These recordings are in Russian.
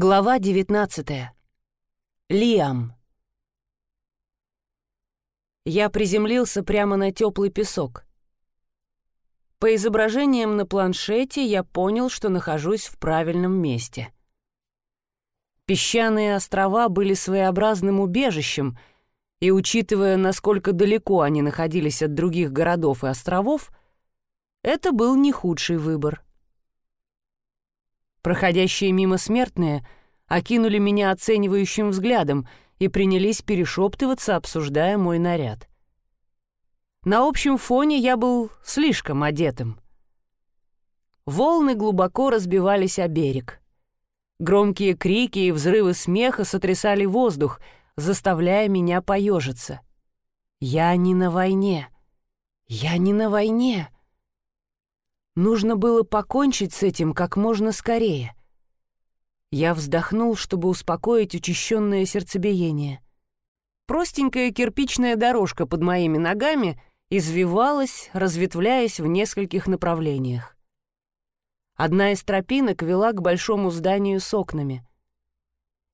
Глава 19. Лиам. Я приземлился прямо на теплый песок. По изображениям на планшете я понял, что нахожусь в правильном месте. Песчаные острова были своеобразным убежищем, и, учитывая, насколько далеко они находились от других городов и островов, это был не худший выбор — Проходящие мимо смертные окинули меня оценивающим взглядом и принялись перешептываться, обсуждая мой наряд. На общем фоне я был слишком одетым. Волны глубоко разбивались о берег. Громкие крики и взрывы смеха сотрясали воздух, заставляя меня поежиться. «Я не на войне! Я не на войне!» Нужно было покончить с этим как можно скорее. Я вздохнул, чтобы успокоить учащенное сердцебиение. Простенькая кирпичная дорожка под моими ногами извивалась, разветвляясь в нескольких направлениях. Одна из тропинок вела к большому зданию с окнами.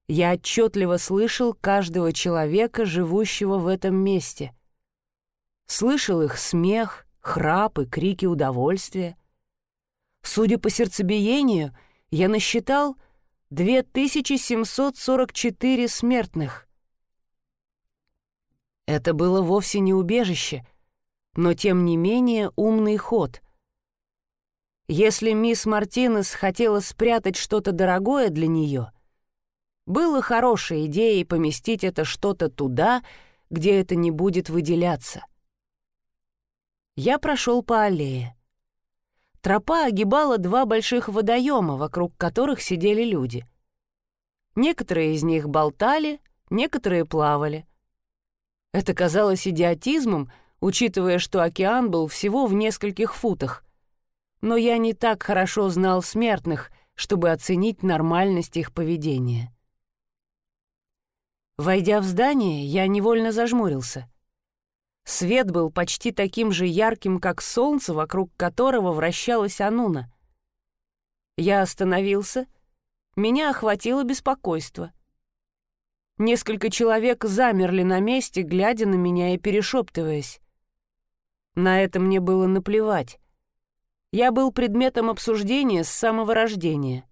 Я отчетливо слышал каждого человека, живущего в этом месте. Слышал их смех, храп и крики удовольствия. Судя по сердцебиению, я насчитал 2744 смертных. Это было вовсе не убежище, но тем не менее умный ход. Если мисс Мартинес хотела спрятать что-то дорогое для нее, было хорошей идеей поместить это что-то туда, где это не будет выделяться. Я прошел по аллее. Тропа огибала два больших водоема, вокруг которых сидели люди. Некоторые из них болтали, некоторые плавали. Это казалось идиотизмом, учитывая, что океан был всего в нескольких футах. Но я не так хорошо знал смертных, чтобы оценить нормальность их поведения. Войдя в здание, я невольно зажмурился — Свет был почти таким же ярким, как солнце, вокруг которого вращалась Ануна. Я остановился. Меня охватило беспокойство. Несколько человек замерли на месте, глядя на меня и перешептываясь. На это мне было наплевать. Я был предметом обсуждения с самого рождения.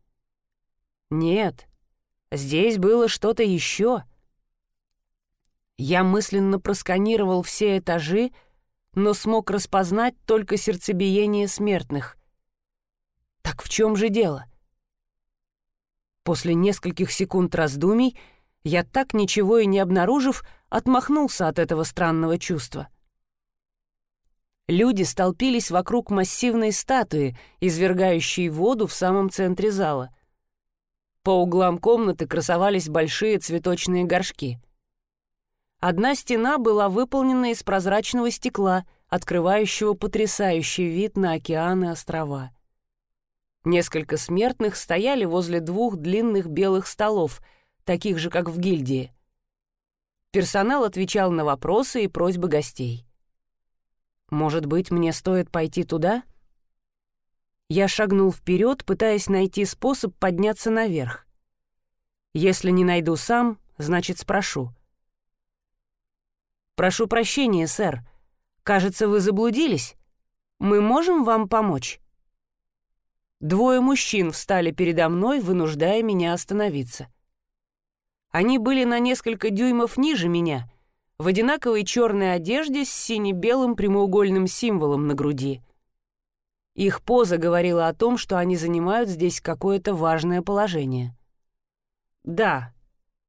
Нет, здесь было что-то еще — я мысленно просканировал все этажи, но смог распознать только сердцебиение смертных. Так в чем же дело? После нескольких секунд раздумий я так ничего и не обнаружив, отмахнулся от этого странного чувства. Люди столпились вокруг массивной статуи, извергающей воду в самом центре зала. По углам комнаты красовались большие цветочные горшки — Одна стена была выполнена из прозрачного стекла, открывающего потрясающий вид на океан и острова. Несколько смертных стояли возле двух длинных белых столов, таких же, как в гильдии. Персонал отвечал на вопросы и просьбы гостей. «Может быть, мне стоит пойти туда?» Я шагнул вперед, пытаясь найти способ подняться наверх. Если не найду сам, значит, спрошу — «Прошу прощения, сэр. Кажется, вы заблудились. Мы можем вам помочь?» Двое мужчин встали передо мной, вынуждая меня остановиться. Они были на несколько дюймов ниже меня, в одинаковой черной одежде с сине-белым прямоугольным символом на груди. Их поза говорила о том, что они занимают здесь какое-то важное положение. «Да.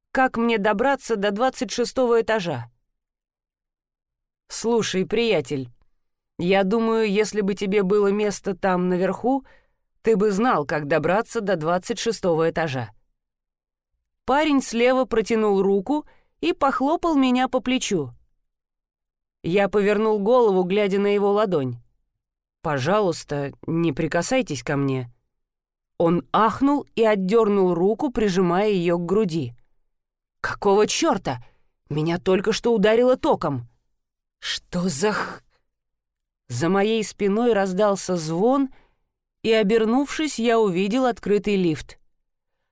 Как мне добраться до двадцать шестого этажа?» «Слушай, приятель, я думаю, если бы тебе было место там наверху, ты бы знал, как добраться до двадцать шестого этажа». Парень слева протянул руку и похлопал меня по плечу. Я повернул голову, глядя на его ладонь. «Пожалуйста, не прикасайтесь ко мне». Он ахнул и отдернул руку, прижимая ее к груди. «Какого черта? Меня только что ударило током!» «Что за х...» За моей спиной раздался звон, и, обернувшись, я увидел открытый лифт.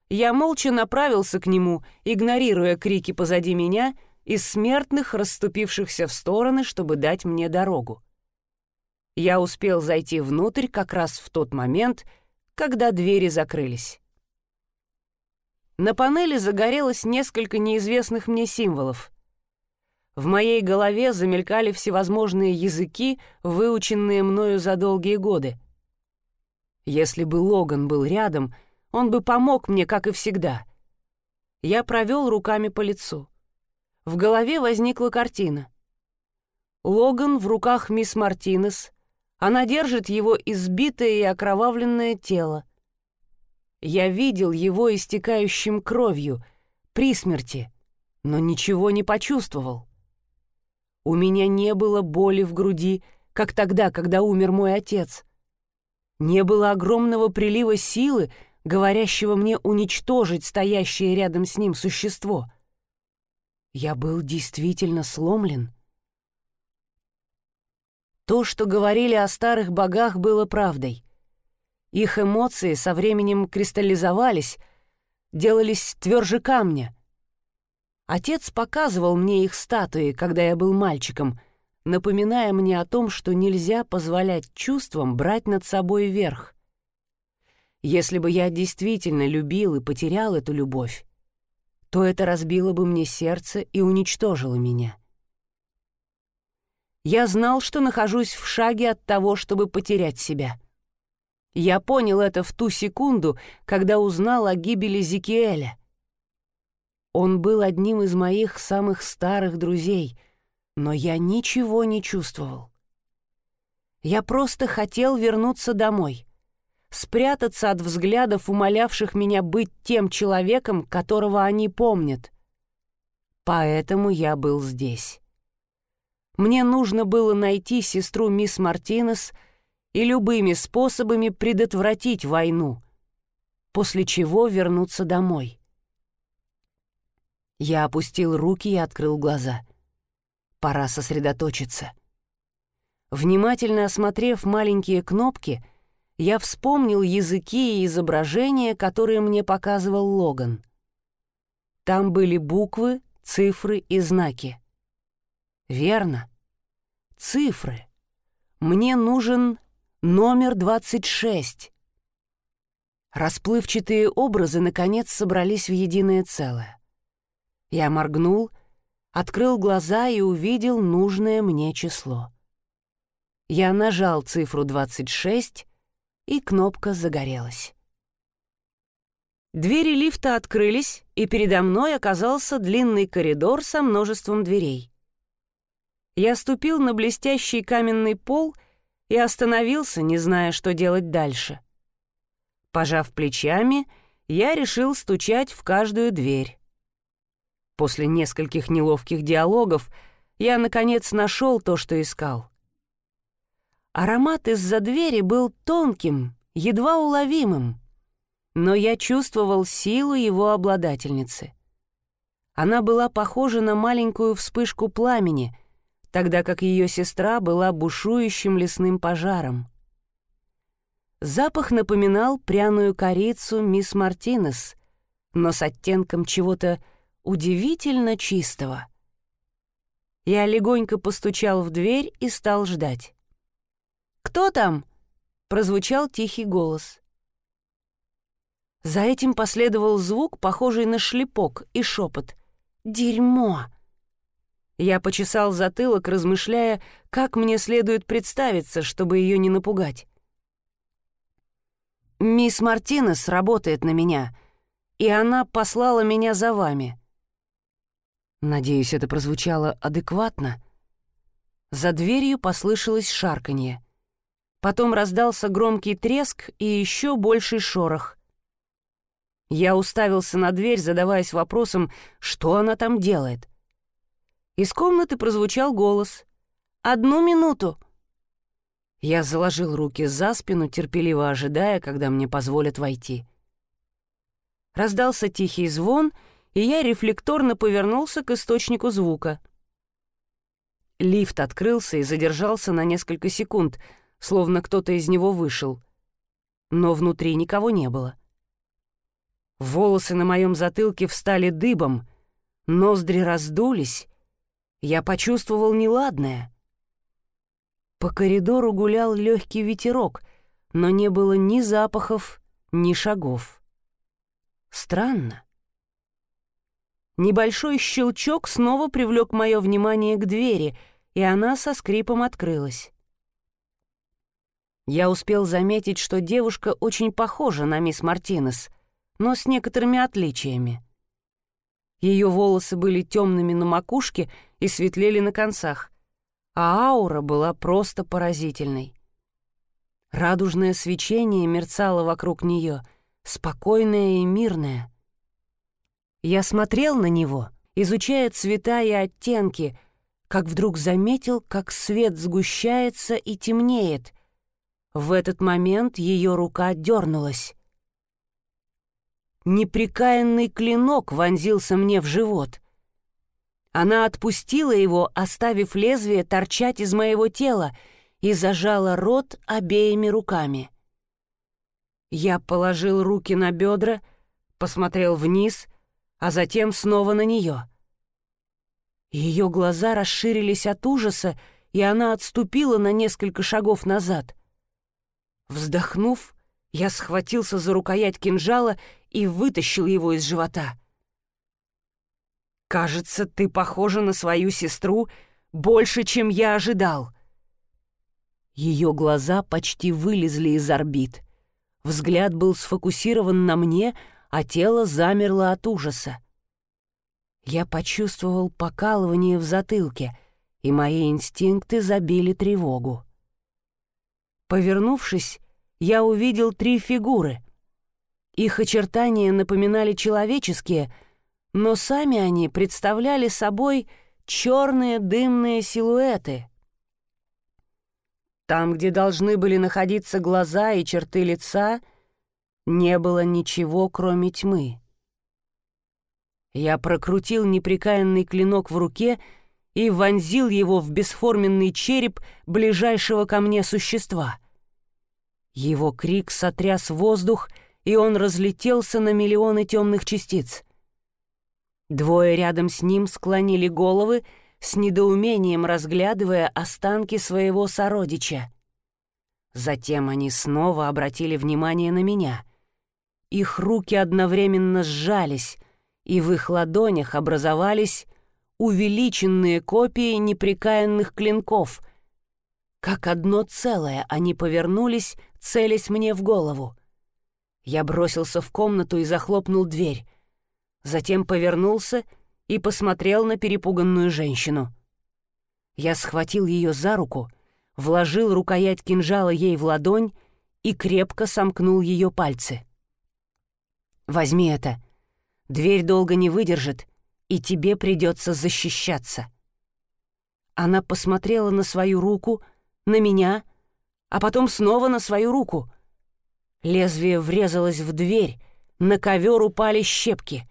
я молча направился к нему, игнорируя крики позади меня и смертных, расступившихся в стороны, чтобы дать мне дорогу. Я успел зайти внутрь как раз в тот момент, когда двери закрылись. На панели загорелось несколько неизвестных мне символов. В моей голове замелькали всевозможные языки, выученные мною за долгие годы. Если бы Логан был рядом, он бы помог мне, как и всегда. Я провел руками по лицу. В голове возникла картина. Логан в руках мисс Мартинес, она держит его избитое и окровавленное тело. Я видел его истекающим кровью, при смерти, но ничего не почувствовал. У меня не было боли в груди, как тогда, когда умер мой отец. Не было огромного прилива силы, говорящего мне уничтожить стоящее рядом с ним существо. Я был действительно сломлен. То, что говорили о старых богах, было правдой. Их эмоции со временем кристаллизовались, делались тверже камня. Отец показывал мне их статуи, когда я был мальчиком, напоминая мне о том, что нельзя позволять чувствам брать над собой верх. Если бы я действительно любил и потерял эту любовь, то это разбило бы мне сердце и уничтожило меня. Я знал, что нахожусь в шаге от того, чтобы потерять себя — я понял это в ту секунду, когда узнал о гибели Зикиэля. Он был одним из моих самых старых друзей, но я ничего не чувствовал. Я просто хотел вернуться домой, спрятаться от взглядов, умолявших меня быть тем человеком, которого они помнят. Поэтому я был здесь. Мне нужно было найти сестру мисс Мартинес — и любыми способами предотвратить войну, после чего вернуться домой. Я опустил руки и открыл глаза. Пора сосредоточиться. Внимательно осмотрев маленькие кнопки, я вспомнил языки и изображения, которые мне показывал Логан. Там были буквы, цифры и знаки. Верно. Цифры. Мне нужен Номер 26. Расплывчатые образы, наконец, собрались в единое целое. Я моргнул, открыл глаза и увидел нужное мне число. Я нажал цифру 26, и кнопка загорелась. Двери лифта открылись, и передо мной оказался длинный коридор со множеством дверей. Я ступил на блестящий каменный пол — и остановился, не зная, что делать дальше. Пожав плечами, я решил стучать в каждую дверь. После нескольких неловких диалогов я, наконец, нашел то, что искал. Аромат из-за двери был тонким, едва уловимым, но я чувствовал силу его обладательницы. Она была похожа на маленькую вспышку пламени, тогда как ее сестра была бушующим лесным пожаром. Запах напоминал пряную корицу мисс Мартинес, но с оттенком чего-то удивительно чистого. Я легонько постучал в дверь и стал ждать. «Кто там?» — прозвучал тихий голос. За этим последовал звук, похожий на шлепок, и шепот. «Дерьмо!» Я почесал затылок, размышляя, как мне следует представиться, чтобы ее не напугать. «Мисс Мартинес работает на меня, и она послала меня за вами». Надеюсь, это прозвучало адекватно. За дверью послышалось шарканье. Потом раздался громкий треск и еще больший шорох. Я уставился на дверь, задаваясь вопросом, что она там делает. Из комнаты прозвучал голос. «Одну минуту!» Я заложил руки за спину, терпеливо ожидая, когда мне позволят войти. Раздался тихий звон, и я рефлекторно повернулся к источнику звука. Лифт открылся и задержался на несколько секунд, словно кто-то из него вышел. Но внутри никого не было. Волосы на моем затылке встали дыбом, ноздри раздулись. Я почувствовал неладное. По коридору гулял легкий ветерок, но не было ни запахов, ни шагов. Странно. Небольшой щелчок снова привлек мое внимание к двери, и она со скрипом открылась. Я успел заметить, что девушка очень похожа на мисс Мартинес, но с некоторыми отличиями. Ее волосы были темными на макушке и светлели на концах, а аура была просто поразительной. Радужное свечение мерцало вокруг нее, спокойное и мирное. Я смотрел на него, изучая цвета и оттенки, как вдруг заметил, как свет сгущается и темнеет. В этот момент ее рука дернулась. Неприкаянный клинок вонзился мне в живот. Она отпустила его, оставив лезвие торчать из моего тела, и зажала рот обеими руками. Я положил руки на бедра, посмотрел вниз а затем снова на нее. Ее глаза расширились от ужаса, и она отступила на несколько шагов назад. Вздохнув, я схватился за рукоять кинжала и вытащил его из живота. «Кажется, ты похожа на свою сестру больше, чем я ожидал». Ее глаза почти вылезли из орбит. Взгляд был сфокусирован на мне, а тело замерло от ужаса. Я почувствовал покалывание в затылке, и мои инстинкты забили тревогу. Повернувшись, я увидел три фигуры. Их очертания напоминали человеческие, но сами они представляли собой черные дымные силуэты. Там, где должны были находиться глаза и черты лица, не было ничего, кроме тьмы. Я прокрутил неприкаянный клинок в руке и вонзил его в бесформенный череп ближайшего ко мне существа. Его крик сотряс воздух, и он разлетелся на миллионы темных частиц. Двое рядом с ним склонили головы, с недоумением разглядывая останки своего сородича. Затем они снова обратили внимание на меня — их руки одновременно сжались, и в их ладонях образовались увеличенные копии неприкаянных клинков. Как одно целое они повернулись, целясь мне в голову. Я бросился в комнату и захлопнул дверь. Затем повернулся и посмотрел на перепуганную женщину. Я схватил ее за руку, вложил рукоять кинжала ей в ладонь и крепко сомкнул ее пальцы. Возьми это. Дверь долго не выдержит, и тебе придется защищаться». Она посмотрела на свою руку, на меня, а потом снова на свою руку. Лезвие врезалось в дверь, на ковер упали щепки.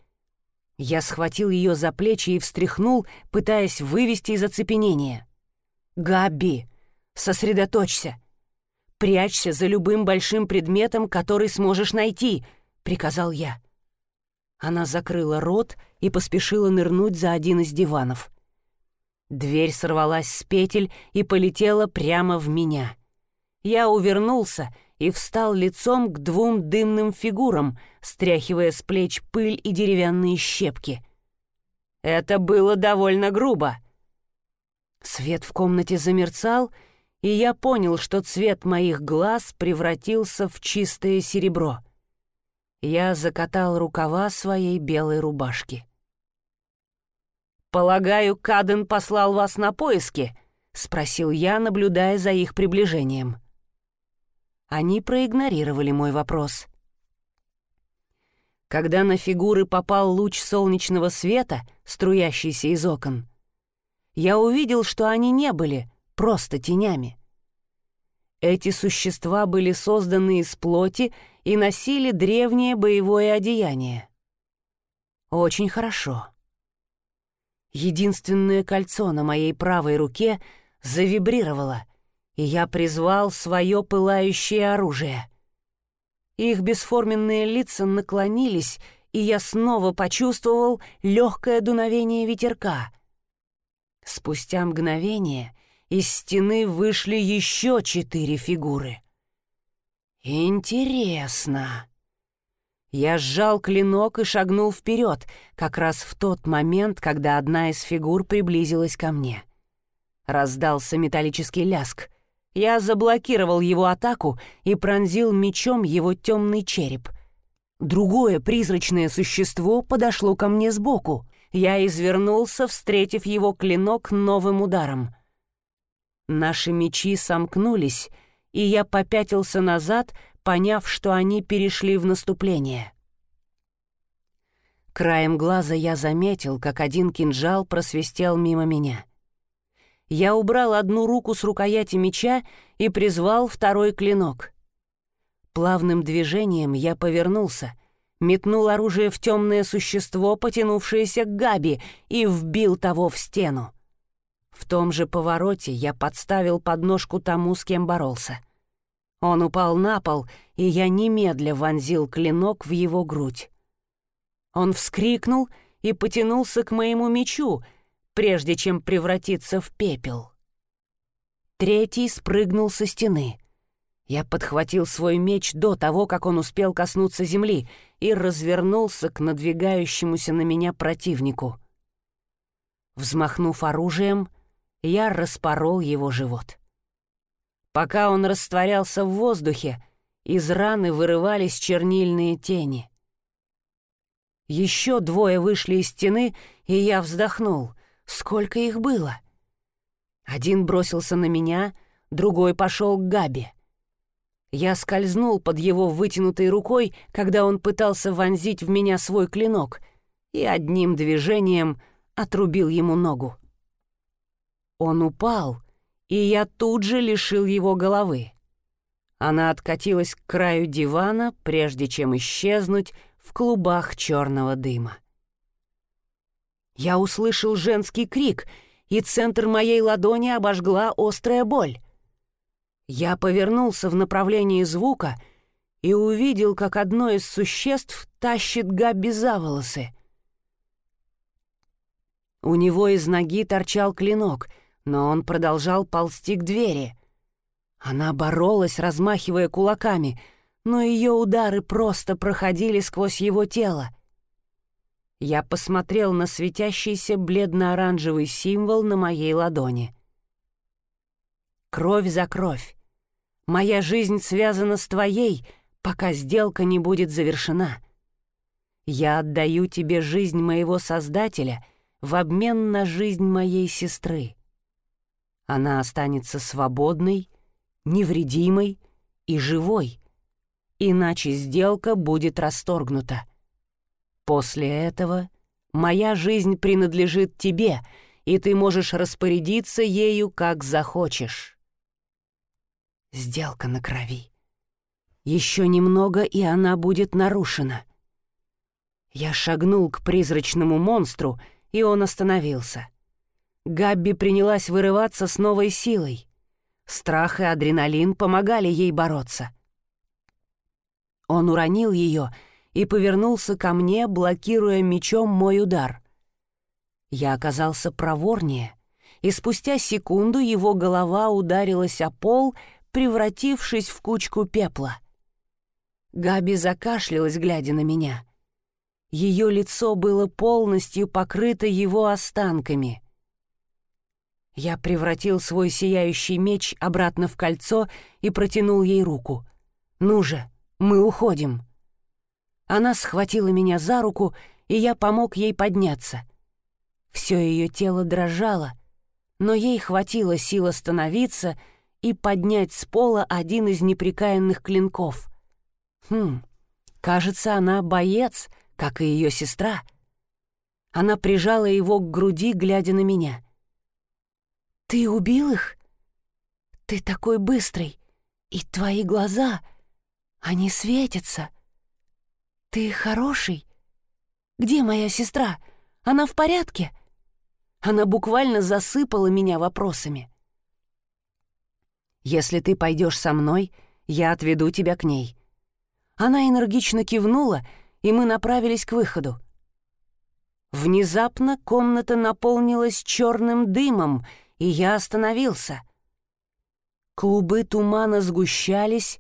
Я схватил ее за плечи и встряхнул, пытаясь вывести из оцепенения. «Габи, сосредоточься. Прячься за любым большим предметом, который сможешь найти», — приказал я. Она закрыла рот и поспешила нырнуть за один из диванов. Дверь сорвалась с петель и полетела прямо в меня. Я увернулся и встал лицом к двум дымным фигурам, стряхивая с плеч пыль и деревянные щепки. Это было довольно грубо. Свет в комнате замерцал, и я понял, что цвет моих глаз превратился в чистое серебро — я закатал рукава своей белой рубашки. «Полагаю, Каден послал вас на поиски?» — спросил я, наблюдая за их приближением. Они проигнорировали мой вопрос. Когда на фигуры попал луч солнечного света, струящийся из окон, я увидел, что они не были просто тенями. Эти существа были созданы из плоти и носили древнее боевое одеяние. Очень хорошо. Единственное кольцо на моей правой руке завибрировало, и я призвал свое пылающее оружие. Их бесформенные лица наклонились и я снова почувствовал легкое дуновение ветерка. Спустя мгновение из стены вышли еще четыре фигуры. «Интересно». Я сжал клинок и шагнул вперед, как раз в тот момент, когда одна из фигур приблизилась ко мне. Раздался металлический ляск. Я заблокировал его атаку и пронзил мечом его темный череп. Другое призрачное существо подошло ко мне сбоку. Я извернулся, встретив его клинок новым ударом. Наши мечи сомкнулись, и я попятился назад, поняв, что они перешли в наступление. Краем глаза я заметил, как один кинжал просвистел мимо меня. Я убрал одну руку с рукояти меча и призвал второй клинок. Плавным движением я повернулся, метнул оружие в темное существо, потянувшееся к Габи, и вбил того в стену. В том же повороте я подставил подножку тому, с кем боролся. Он упал на пол, и я немедля вонзил клинок в его грудь. Он вскрикнул и потянулся к моему мечу, прежде чем превратиться в пепел. Третий спрыгнул со стены. Я подхватил свой меч до того, как он успел коснуться земли, и развернулся к надвигающемуся на меня противнику. Взмахнув оружием, я распорол его живот. Пока он растворялся в воздухе, из раны вырывались чернильные тени. Еще двое вышли из стены, и я вздохнул. Сколько их было? Один бросился на меня, другой пошел к Габи. Я скользнул под его вытянутой рукой, когда он пытался вонзить в меня свой клинок, и одним движением отрубил ему ногу. Он упал, и я тут же лишил его головы. Она откатилась к краю дивана, прежде чем исчезнуть в клубах черного дыма. Я услышал женский крик, и центр моей ладони обожгла острая боль. Я повернулся в направлении звука и увидел, как одно из существ тащит Габи за волосы. У него из ноги торчал клинок — но он продолжал ползти к двери. Она боролась, размахивая кулаками, но ее удары просто проходили сквозь его тело. Я посмотрел на светящийся бледно-оранжевый символ на моей ладони. Кровь за кровь. Моя жизнь связана с твоей, пока сделка не будет завершена. Я отдаю тебе жизнь моего Создателя в обмен на жизнь моей сестры она останется свободной, невредимой и живой, иначе сделка будет расторгнута. После этого моя жизнь принадлежит тебе, и ты можешь распорядиться ею, как захочешь. Сделка на крови. Еще немного, и она будет нарушена. Я шагнул к призрачному монстру, и он остановился — Габби принялась вырываться с новой силой. Страх и адреналин помогали ей бороться. Он уронил ее и повернулся ко мне, блокируя мечом мой удар. Я оказался проворнее, и спустя секунду его голова ударилась о пол, превратившись в кучку пепла. Габи закашлялась, глядя на меня. Ее лицо было полностью покрыто его останками — я превратил свой сияющий меч обратно в кольцо и протянул ей руку. «Ну же, мы уходим!» Она схватила меня за руку, и я помог ей подняться. Все ее тело дрожало, но ей хватило сил остановиться и поднять с пола один из неприкаянных клинков. Хм, кажется, она боец, как и ее сестра. Она прижала его к груди, глядя на меня — «Ты убил их? Ты такой быстрый, и твои глаза, они светятся. Ты хороший? Где моя сестра? Она в порядке?» Она буквально засыпала меня вопросами. «Если ты пойдешь со мной, я отведу тебя к ней». Она энергично кивнула, и мы направились к выходу. Внезапно комната наполнилась черным дымом, и я остановился. Клубы тумана сгущались,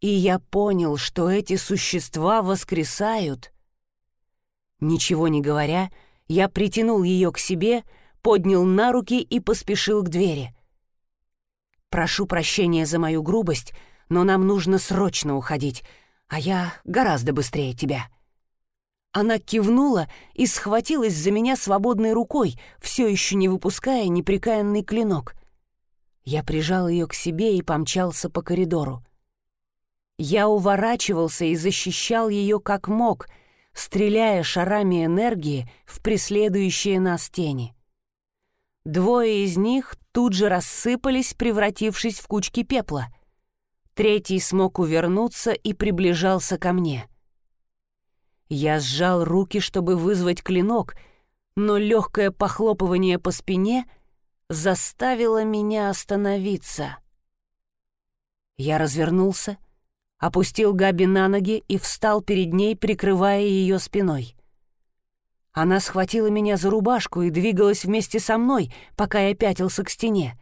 и я понял, что эти существа воскресают. Ничего не говоря, я притянул ее к себе, поднял на руки и поспешил к двери. «Прошу прощения за мою грубость, но нам нужно срочно уходить, а я гораздо быстрее тебя». Она кивнула и схватилась за меня свободной рукой, все еще не выпуская неприкаянный клинок. Я прижал ее к себе и помчался по коридору. Я уворачивался и защищал ее как мог, стреляя шарами энергии в преследующие нас тени. Двое из них тут же рассыпались, превратившись в кучки пепла. Третий смог увернуться и приближался ко мне — я сжал руки, чтобы вызвать клинок, но легкое похлопывание по спине заставило меня остановиться. Я развернулся, опустил Габи на ноги и встал перед ней, прикрывая ее спиной. Она схватила меня за рубашку и двигалась вместе со мной, пока я пятился к стене.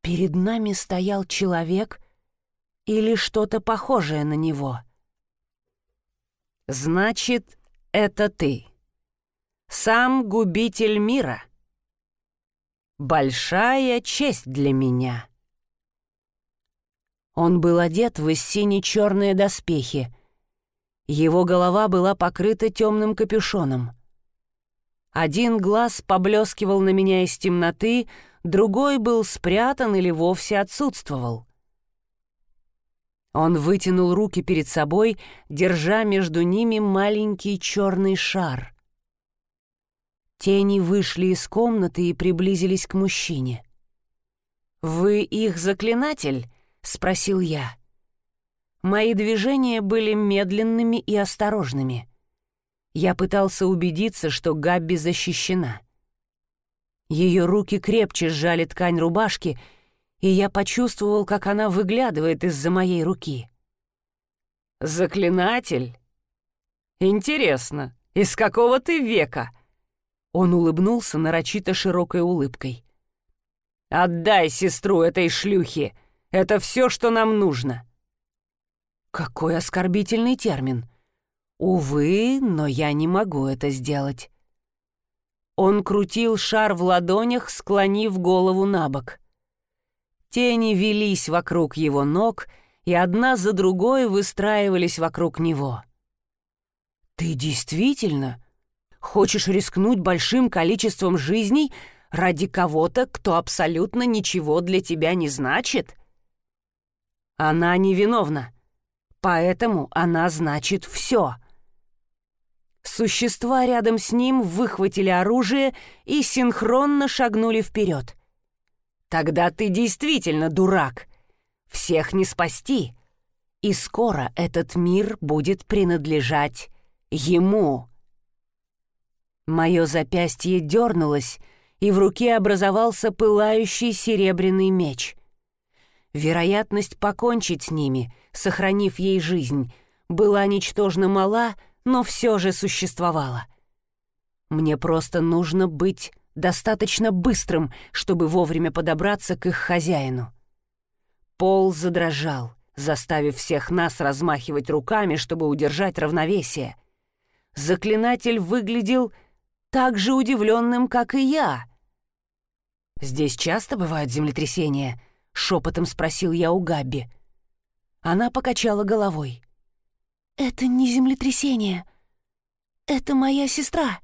Перед нами стоял человек или что-то похожее на него — «Значит, это ты. Сам губитель мира. Большая честь для меня». Он был одет в сине-черные доспехи. Его голова была покрыта темным капюшоном. Один глаз поблескивал на меня из темноты, другой был спрятан или вовсе отсутствовал. Он вытянул руки перед собой, держа между ними маленький черный шар. Тени вышли из комнаты и приблизились к мужчине. «Вы их заклинатель?» — спросил я. Мои движения были медленными и осторожными. Я пытался убедиться, что Габби защищена. Ее руки крепче сжали ткань рубашки — и я почувствовал, как она выглядывает из-за моей руки. «Заклинатель? Интересно, из какого ты века?» Он улыбнулся нарочито широкой улыбкой. «Отдай сестру этой шлюхе! Это все, что нам нужно!» Какой оскорбительный термин! Увы, но я не могу это сделать. Он крутил шар в ладонях, склонив голову на бок. Тени велись вокруг его ног, и одна за другой выстраивались вокруг него. «Ты действительно хочешь рискнуть большим количеством жизней ради кого-то, кто абсолютно ничего для тебя не значит?» «Она невиновна, поэтому она значит все». Существа рядом с ним выхватили оружие и синхронно шагнули вперед. Тогда ты действительно дурак. Всех не спасти. И скоро этот мир будет принадлежать ему. Мое запястье дернулось, и в руке образовался пылающий серебряный меч. Вероятность покончить с ними, сохранив ей жизнь, была ничтожно мала, но все же существовала. Мне просто нужно быть достаточно быстрым, чтобы вовремя подобраться к их хозяину. Пол задрожал, заставив всех нас размахивать руками, чтобы удержать равновесие. Заклинатель выглядел так же удивленным, как и я. «Здесь часто бывают землетрясения?» — шепотом спросил я у Габби. Она покачала головой. «Это не землетрясение. Это моя сестра.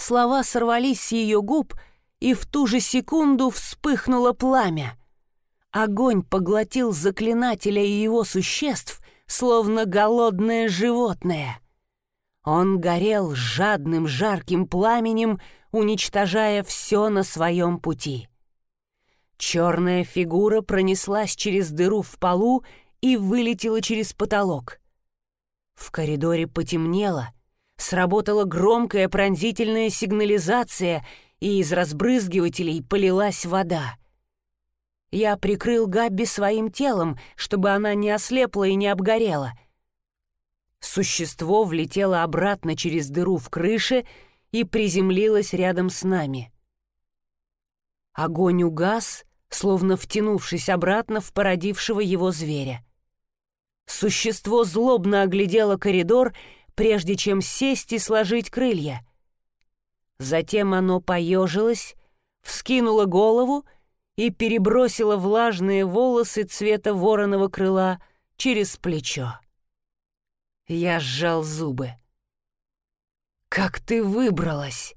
Слова сорвались с ее губ, и в ту же секунду вспыхнуло пламя. Огонь поглотил заклинателя и его существ, словно голодное животное. Он горел жадным жарким пламенем, уничтожая все на своем пути. Черная фигура пронеслась через дыру в полу и вылетела через потолок. В коридоре потемнело — Сработала громкая пронзительная сигнализация, и из разбрызгивателей полилась вода. Я прикрыл Габби своим телом, чтобы она не ослепла и не обгорела. Существо влетело обратно через дыру в крыше и приземлилось рядом с нами. Огонь угас, словно втянувшись обратно в породившего его зверя. Существо злобно оглядело коридор, прежде чем сесть и сложить крылья. Затем оно поежилось, вскинуло голову и перебросило влажные волосы цвета вороного крыла через плечо. Я сжал зубы. «Как ты выбралась?»